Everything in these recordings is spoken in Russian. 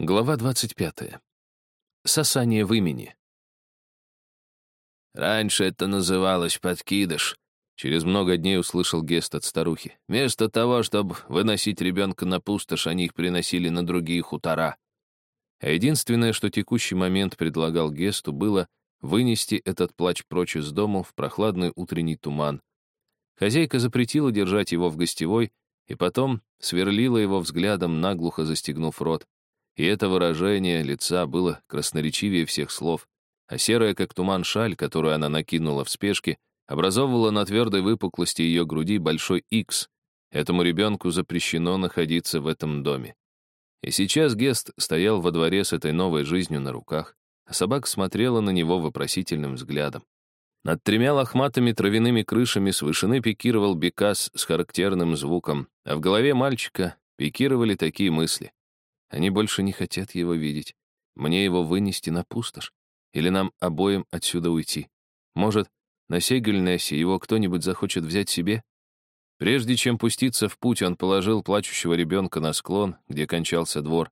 Глава 25. Сосание в имени. «Раньше это называлось подкидыш», — через много дней услышал гест от старухи. «Вместо того, чтобы выносить ребенка на пустошь, они их приносили на другие хутора». А единственное, что текущий момент предлагал гесту, было вынести этот плач прочь из дому в прохладный утренний туман. Хозяйка запретила держать его в гостевой, и потом сверлила его взглядом, наглухо застегнув рот. И это выражение лица было красноречивее всех слов, а серая, как туман, шаль, которую она накинула в спешке, образовывала на твердой выпуклости ее груди большой X. Этому ребенку запрещено находиться в этом доме. И сейчас Гест стоял во дворе с этой новой жизнью на руках, а собака смотрела на него вопросительным взглядом. Над тремя лохматыми травяными крышами с вышины пикировал бекас с характерным звуком, а в голове мальчика пикировали такие мысли. Они больше не хотят его видеть. Мне его вынести на пустошь? Или нам обоим отсюда уйти? Может, на Сегельнессе его кто-нибудь захочет взять себе? Прежде чем пуститься в путь, он положил плачущего ребенка на склон, где кончался двор,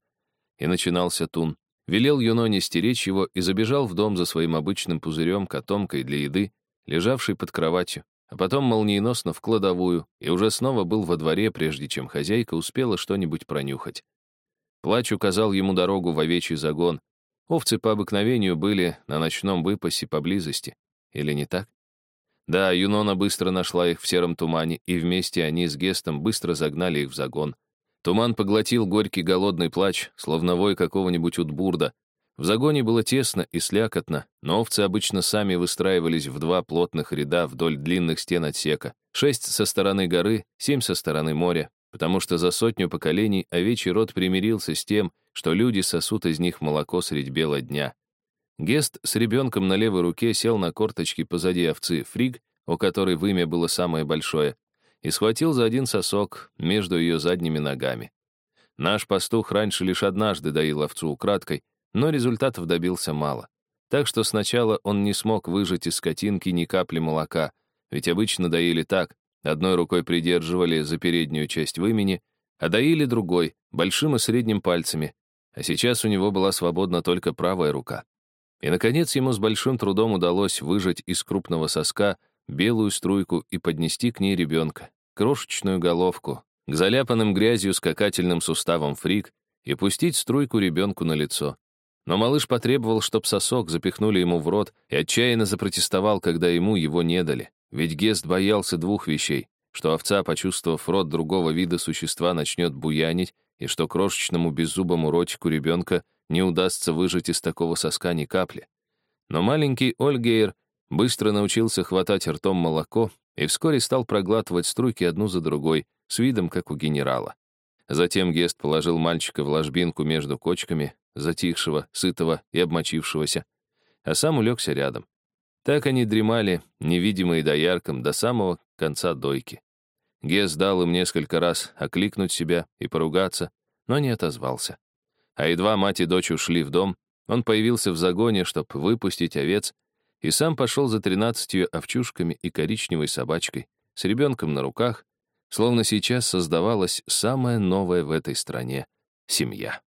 и начинался тун. Велел Юноне стеречь его и забежал в дом за своим обычным пузырем, котомкой для еды, лежавшей под кроватью, а потом молниеносно в кладовую, и уже снова был во дворе, прежде чем хозяйка успела что-нибудь пронюхать. Плач указал ему дорогу в овечий загон. Овцы по обыкновению были на ночном выпасе поблизости. Или не так? Да, Юнона быстро нашла их в сером тумане, и вместе они с Гестом быстро загнали их в загон. Туман поглотил горький голодный плач, словно вой какого-нибудь утбурда. В загоне было тесно и слякотно, но овцы обычно сами выстраивались в два плотных ряда вдоль длинных стен отсека. Шесть со стороны горы, семь со стороны моря, потому что за сотню поколений овечий род примирился с тем, что люди сосут из них молоко средь бела дня. Гест с ребенком на левой руке сел на корточки позади овцы Фриг, у которой вымя было самое большое, и схватил за один сосок между ее задними ногами. Наш пастух раньше лишь однажды доил овцу украдкой, но результатов добился мало. Так что сначала он не смог выжать из скотинки ни капли молока, ведь обычно доили так, Одной рукой придерживали за переднюю часть вымени, а доили другой, большим и средним пальцами, а сейчас у него была свободна только правая рука. И, наконец, ему с большим трудом удалось выжать из крупного соска белую струйку и поднести к ней ребенка, крошечную головку, к заляпанным грязью скакательным суставам фрик и пустить струйку ребенку на лицо. Но малыш потребовал, чтоб сосок запихнули ему в рот и отчаянно запротестовал, когда ему его не дали. Ведь Гест боялся двух вещей, что овца, почувствовав рот другого вида существа, начнет буянить, и что крошечному беззубому ротику ребенка не удастся выжать из такого соска ни капли. Но маленький Ольгейр быстро научился хватать ртом молоко и вскоре стал проглатывать струйки одну за другой, с видом, как у генерала. Затем Гест положил мальчика в ложбинку между кочками, затихшего, сытого и обмочившегося, а сам улегся рядом. Так они дремали, невидимые доярком, до самого конца дойки. Гес дал им несколько раз окликнуть себя и поругаться, но не отозвался. А едва мать и дочь ушли в дом, он появился в загоне, чтобы выпустить овец, и сам пошел за тринадцатью овчушками и коричневой собачкой, с ребенком на руках, словно сейчас создавалась самая новая в этой стране семья.